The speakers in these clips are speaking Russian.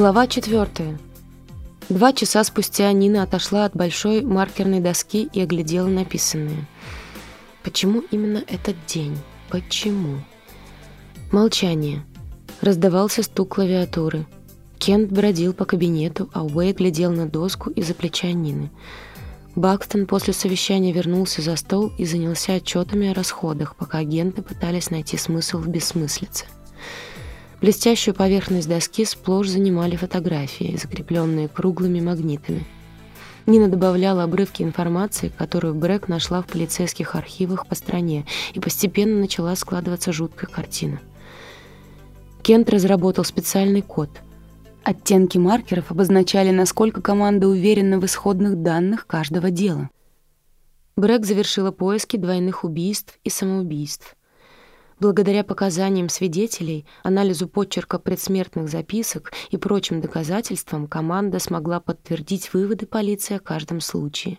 Глава четвертая. Два часа спустя Нина отошла от большой маркерной доски и оглядела написанное. Почему именно этот день? Почему? Молчание. Раздавался стук клавиатуры. Кент бродил по кабинету, а Уэйд глядел на доску из-за плеча Нины. Бакстон после совещания вернулся за стол и занялся отчетами о расходах, пока агенты пытались найти смысл в бессмыслице. Блестящую поверхность доски сплошь занимали фотографии, закрепленные круглыми магнитами. Нина добавляла обрывки информации, которую Брэк нашла в полицейских архивах по стране, и постепенно начала складываться жуткая картина. Кент разработал специальный код — Оттенки маркеров обозначали, насколько команда уверена в исходных данных каждого дела. Брэк завершила поиски двойных убийств и самоубийств. Благодаря показаниям свидетелей, анализу почерка предсмертных записок и прочим доказательствам команда смогла подтвердить выводы полиции о каждом случае.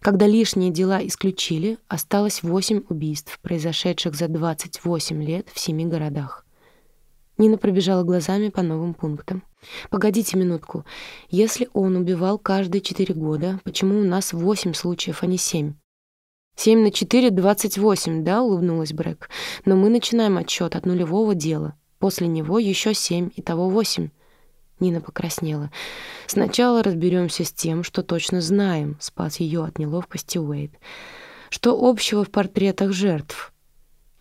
Когда лишние дела исключили, осталось 8 убийств, произошедших за 28 лет в семи городах. Нина пробежала глазами по новым пунктам. «Погодите минутку. Если он убивал каждые четыре года, почему у нас восемь случаев, а не семь?» «Семь на четыре — двадцать восемь, да?» — улыбнулась Брэк. «Но мы начинаем отсчет от нулевого дела. После него еще семь, итого восемь». Нина покраснела. «Сначала разберемся с тем, что точно знаем», — спас ее от неловкости Уэйд. «Что общего в портретах жертв?»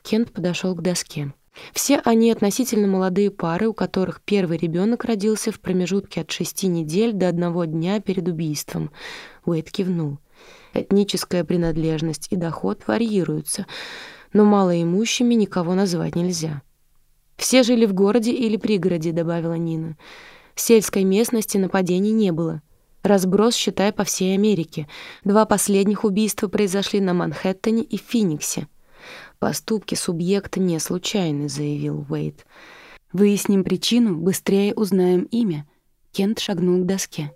Кент подошел к доске. Все они относительно молодые пары, у которых первый ребенок родился в промежутке от шести недель до одного дня перед убийством. Уэйд кивнул. Этническая принадлежность и доход варьируются, но малоимущими никого назвать нельзя. «Все жили в городе или пригороде», — добавила Нина. «В сельской местности нападений не было. Разброс, считай, по всей Америке. Два последних убийства произошли на Манхэттене и Финиксе». «Поступки субъекта не случайны», — заявил Уэйд. «Выясним причину, быстрее узнаем имя». Кент шагнул к доске.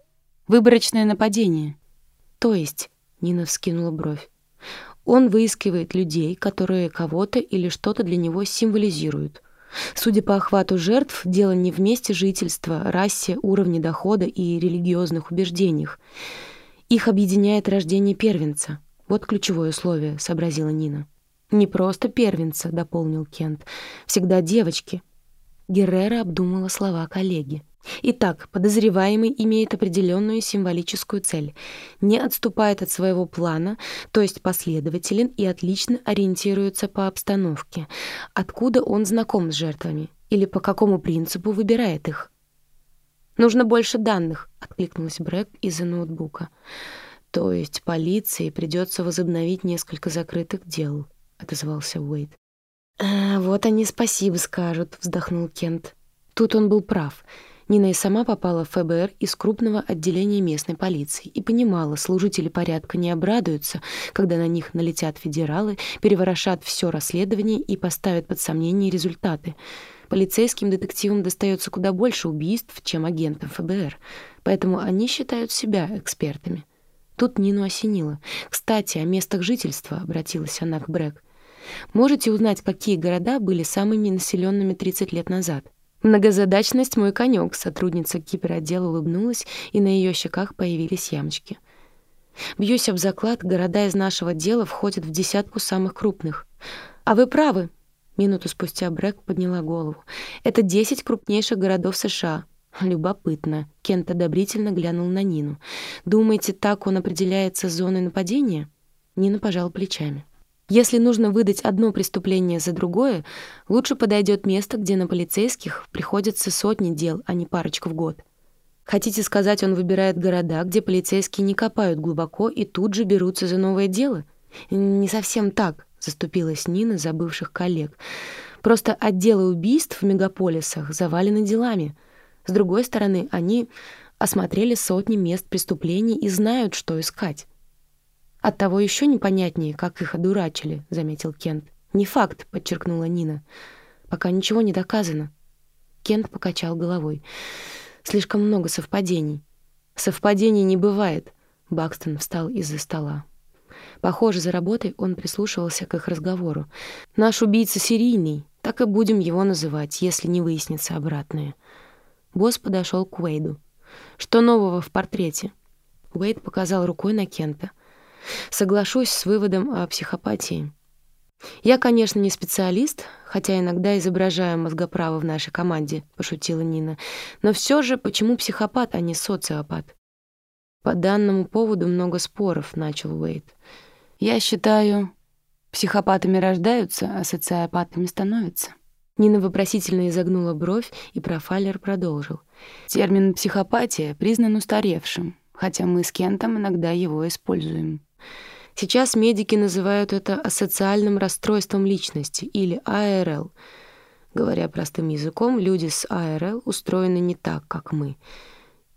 «Выборочное нападение». «То есть?» — Нина вскинула бровь. «Он выискивает людей, которые кого-то или что-то для него символизируют». Судя по охвату жертв, дело не в месте жительства, расе, уровне дохода и религиозных убеждениях. Их объединяет рождение первенца. Вот ключевое условие, сообразила Нина. «Не просто первенца», — дополнил Кент. «Всегда девочки». Геррера обдумала слова коллеги. Итак, подозреваемый имеет определенную символическую цель, не отступает от своего плана, то есть последователен и отлично ориентируется по обстановке. Откуда он знаком с жертвами? Или по какому принципу выбирает их? «Нужно больше данных», — откликнулась Брэк из-за ноутбука. «То есть полиции придется возобновить несколько закрытых дел», отозвался Уэйд. «А, вот они спасибо скажут», — вздохнул Кент. Тут он был прав. Нина и сама попала в ФБР из крупного отделения местной полиции и понимала, служители порядка не обрадуются, когда на них налетят федералы, переворошат все расследование и поставят под сомнение результаты. Полицейским детективам достается куда больше убийств, чем агентам ФБР, поэтому они считают себя экспертами. Тут Нину осенило. «Кстати, о местах жительства», — обратилась она к Брэк. Можете узнать, какие города были самыми населенными 30 лет назад? Многозадачность — мой конек, сотрудница киберотдела улыбнулась, и на ее щеках появились ямочки. Бьюсь об заклад, города из нашего дела входят в десятку самых крупных. А вы правы. Минуту спустя Брэк подняла голову. Это 10 крупнейших городов США. Любопытно. Кент одобрительно глянул на Нину. Думаете, так он определяется зоной нападения? Нина пожала плечами. Если нужно выдать одно преступление за другое, лучше подойдет место, где на полицейских приходится сотни дел, а не парочку в год. Хотите сказать, он выбирает города, где полицейские не копают глубоко и тут же берутся за новое дело? Не совсем так, заступилась Нина за бывших коллег. Просто отделы убийств в мегаполисах завалены делами. С другой стороны, они осмотрели сотни мест преступлений и знают, что искать. «Оттого еще непонятнее, как их одурачили», — заметил Кент. «Не факт», — подчеркнула Нина. «Пока ничего не доказано». Кент покачал головой. «Слишком много совпадений». «Совпадений не бывает», — Бакстон встал из-за стола. Похоже, за работой он прислушивался к их разговору. «Наш убийца серийный, так и будем его называть, если не выяснится обратное». Босс подошел к Уэйду. «Что нового в портрете?» Уэйд показал рукой на Кента. «Соглашусь с выводом о психопатии. Я, конечно, не специалист, хотя иногда изображаю мозгоправо в нашей команде», — пошутила Нина. «Но все же, почему психопат, а не социопат?» «По данному поводу много споров», — начал Уэйд. «Я считаю, психопатами рождаются, а социопатами становятся». Нина вопросительно изогнула бровь, и профайлер продолжил. «Термин «психопатия» признан устаревшим, хотя мы с Кентом иногда его используем. Сейчас медики называют это асоциальным расстройством личности или АРЛ. Говоря простым языком, люди с АРЛ устроены не так, как мы.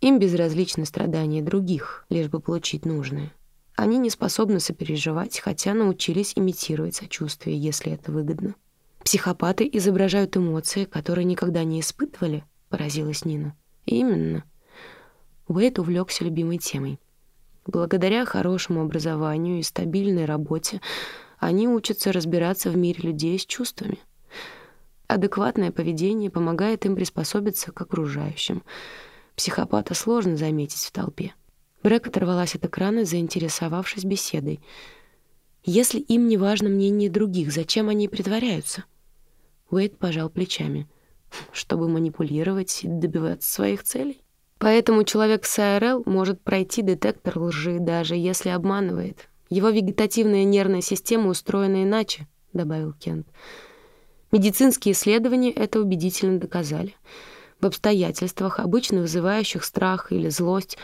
Им безразличны страдания других, лишь бы получить нужное. Они не способны сопереживать, хотя научились имитировать сочувствие, если это выгодно. Психопаты изображают эмоции, которые никогда не испытывали, поразилась Нина. Именно. Уэйд увлекся любимой темой. Благодаря хорошему образованию и стабильной работе они учатся разбираться в мире людей с чувствами. Адекватное поведение помогает им приспособиться к окружающим. Психопата сложно заметить в толпе. Брэк оторвалась от экрана, заинтересовавшись беседой. «Если им не важно мнение других, зачем они притворяются?» Уэйд пожал плечами. «Чтобы манипулировать и добиваться своих целей?» Поэтому человек с АРЛ может пройти детектор лжи, даже если обманывает. Его вегетативная нервная система устроена иначе, добавил Кент. Медицинские исследования это убедительно доказали. В обстоятельствах, обычно вызывающих страх или злость,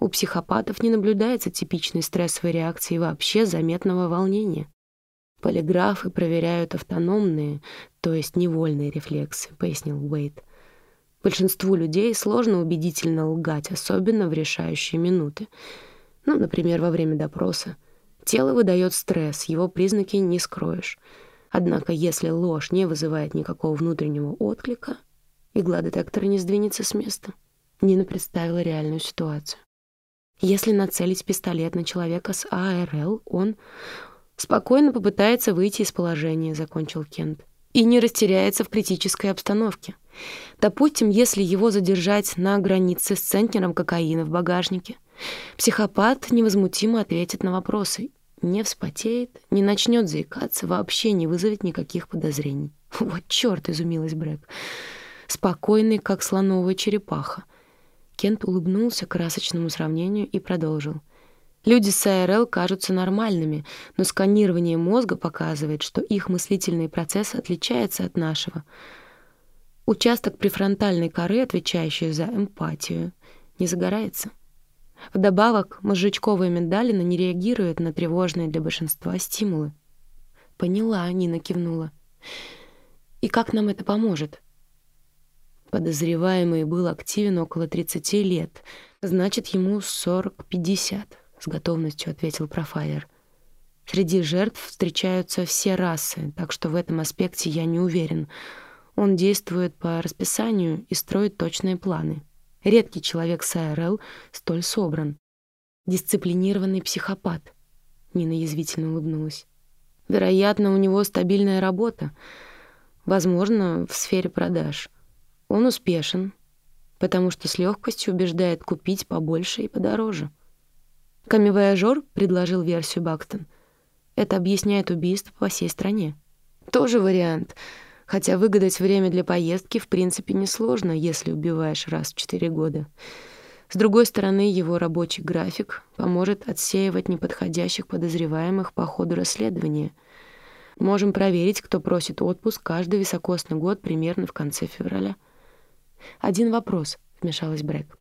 у психопатов не наблюдается типичной стрессовой реакции вообще заметного волнения. Полиграфы проверяют автономные, то есть невольные рефлексы, пояснил Уэйт. Большинству людей сложно убедительно лгать, особенно в решающие минуты. Ну, например, во время допроса. Тело выдает стресс, его признаки не скроешь. Однако, если ложь не вызывает никакого внутреннего отклика, игла детектора не сдвинется с места. Нина представила реальную ситуацию. Если нацелить пистолет на человека с АРЛ, он спокойно попытается выйти из положения, закончил Кент, и не растеряется в критической обстановке. Допустим, если его задержать на границе с центнером кокаина в багажнике. Психопат невозмутимо ответит на вопросы, не вспотеет, не начнет заикаться, вообще не вызовет никаких подозрений. Вот черт, изумилась Брэк. Спокойный, как слоновая черепаха. Кент улыбнулся красочному сравнению и продолжил. Люди с АРЛ кажутся нормальными, но сканирование мозга показывает, что их мыслительный процесс отличается от нашего — Участок префронтальной коры, отвечающий за эмпатию, не загорается. Вдобавок, мозжечковые миндалины не реагируют на тревожные для большинства стимулы. «Поняла», — Нина кивнула. «И как нам это поможет?» Подозреваемый был активен около 30 лет, значит, ему 40-50, с готовностью ответил профайлер. Среди жертв встречаются все расы, так что в этом аспекте я не уверен — он действует по расписанию и строит точные планы. Редкий человек с АРЛ столь собран. Дисциплинированный психопат. Нина язвительно улыбнулась. Вероятно, у него стабильная работа. Возможно, в сфере продаж. Он успешен, потому что с легкостью убеждает купить побольше и подороже. Камевояжер предложил версию Бакстон. Это объясняет убийство по всей стране. Тоже вариант — Хотя выгадать время для поездки в принципе несложно, если убиваешь раз в четыре года. С другой стороны, его рабочий график поможет отсеивать неподходящих подозреваемых по ходу расследования. Можем проверить, кто просит отпуск каждый високосный год примерно в конце февраля. «Один вопрос», — вмешалась Брэк.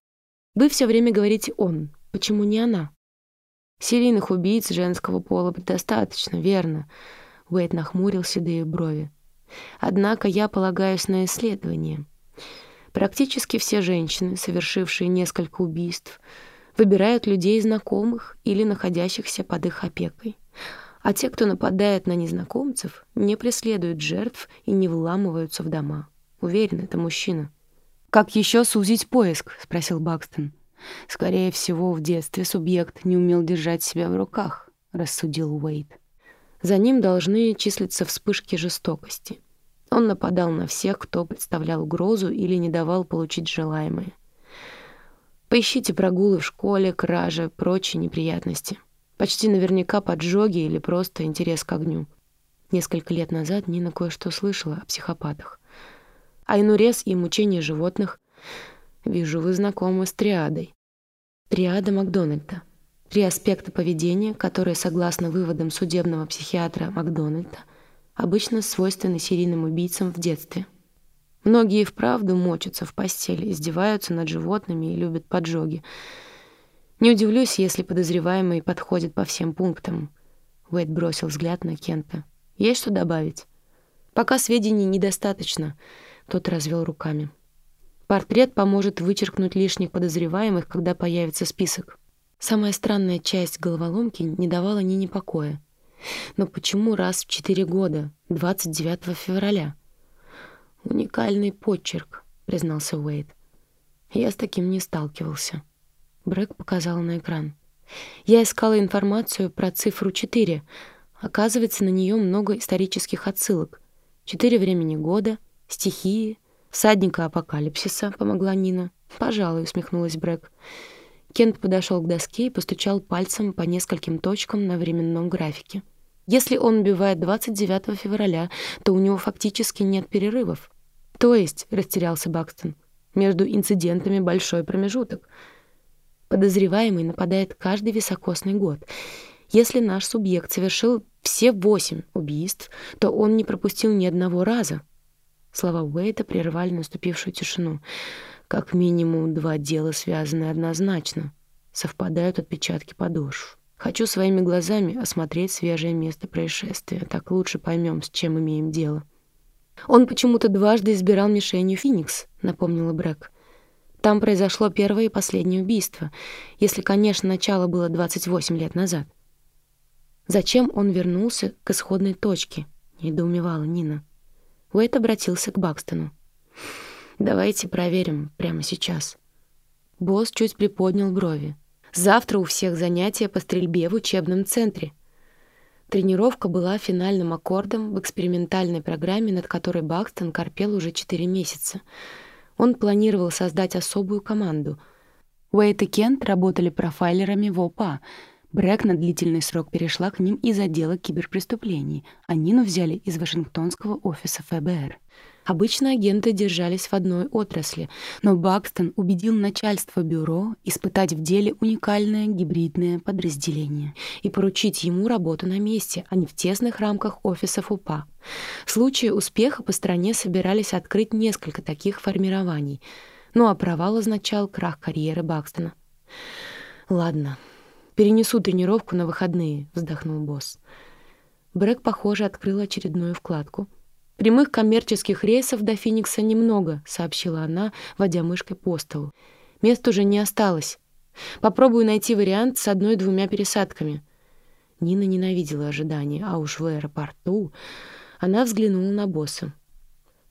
«Вы все время говорите «он». Почему не она?» «Серийных убийц женского пола предостаточно, верно?» Уэйд нахмурил седые брови. Однако я полагаюсь на исследования. Практически все женщины, совершившие несколько убийств, выбирают людей знакомых или находящихся под их опекой. А те, кто нападает на незнакомцев, не преследуют жертв и не вламываются в дома. Уверен, это мужчина. «Как еще сузить поиск?» — спросил Бакстон. «Скорее всего, в детстве субъект не умел держать себя в руках», — рассудил Уэйд. За ним должны числиться вспышки жестокости. Он нападал на всех, кто представлял угрозу или не давал получить желаемое. Поищите прогулы в школе, кражи, прочие неприятности. Почти наверняка поджоги или просто интерес к огню. Несколько лет назад Нина кое-что слышала о психопатах. Айнурез и мучение животных. Вижу, вы знакомы с триадой. Триада Макдональда. Три аспекта поведения, которые, согласно выводам судебного психиатра Макдональда, обычно свойственны серийным убийцам в детстве. Многие вправду мочатся в постели, издеваются над животными и любят поджоги. Не удивлюсь, если подозреваемый подходит по всем пунктам. Уэйд бросил взгляд на Кента. Есть что добавить? Пока сведений недостаточно, тот развел руками. Портрет поможет вычеркнуть лишних подозреваемых, когда появится список. Самая странная часть головоломки не давала Нине покоя. Но почему раз в четыре года, 29 февраля? «Уникальный почерк», — признался Уэйд. «Я с таким не сталкивался». Брэк показала на экран. «Я искала информацию про цифру 4. Оказывается, на нее много исторических отсылок. Четыре времени года, стихии, всадника апокалипсиса», — помогла Нина. «Пожалуй», — усмехнулась Брэк. Кент подошел к доске и постучал пальцем по нескольким точкам на временном графике. Если он убивает 29 февраля, то у него фактически нет перерывов. То есть, растерялся Бакстон, между инцидентами большой промежуток. Подозреваемый нападает каждый високосный год. Если наш субъект совершил все восемь убийств, то он не пропустил ни одного раза. Слова Уэйта прервали наступившую тишину. Как минимум два дела связаны однозначно. Совпадают отпечатки подошв. Хочу своими глазами осмотреть свежее место происшествия. Так лучше поймем, с чем имеем дело. Он почему-то дважды избирал мишенью Феникс, напомнила Брэк. Там произошло первое и последнее убийство, если, конечно, начало было 28 лет назад. Зачем он вернулся к исходной точке? недоумевала Нина. Уэйт обратился к Бакстону. Давайте проверим прямо сейчас. Босс чуть приподнял брови. Завтра у всех занятия по стрельбе в учебном центре. Тренировка была финальным аккордом в экспериментальной программе, над которой Бакстон корпел уже четыре месяца. Он планировал создать особую команду. Уэйт и Кент работали профайлерами в ОПА. Брэк на длительный срок перешла к ним из отдела киберпреступлений, а Нину взяли из Вашингтонского офиса ФБР. Обычно агенты держались в одной отрасли, но Бакстон убедил начальство бюро испытать в деле уникальное гибридное подразделение и поручить ему работу на месте, а не в тесных рамках офисов УПА. В случае успеха по стране собирались открыть несколько таких формирований, ну а провал означал крах карьеры Бакстона. «Ладно, перенесу тренировку на выходные», — вздохнул босс. Брэк, похоже, открыл очередную вкладку — «Прямых коммерческих рейсов до Феникса немного», — сообщила она, водя мышкой по столу. «Мест уже не осталось. Попробую найти вариант с одной-двумя пересадками». Нина ненавидела ожидания, а уж в аэропорту она взглянула на босса.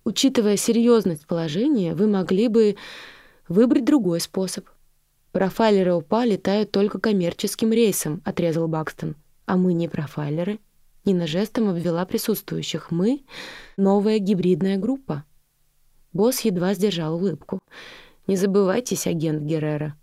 «Учитывая серьезность положения, вы могли бы выбрать другой способ. Профайлеры УПА летают только коммерческим рейсом», — отрезал Бакстон. «А мы не профайлеры». Нина жестом обвела присутствующих. «Мы — новая гибридная группа». Босс едва сдержал улыбку. «Не забывайтесь, агент Геррера.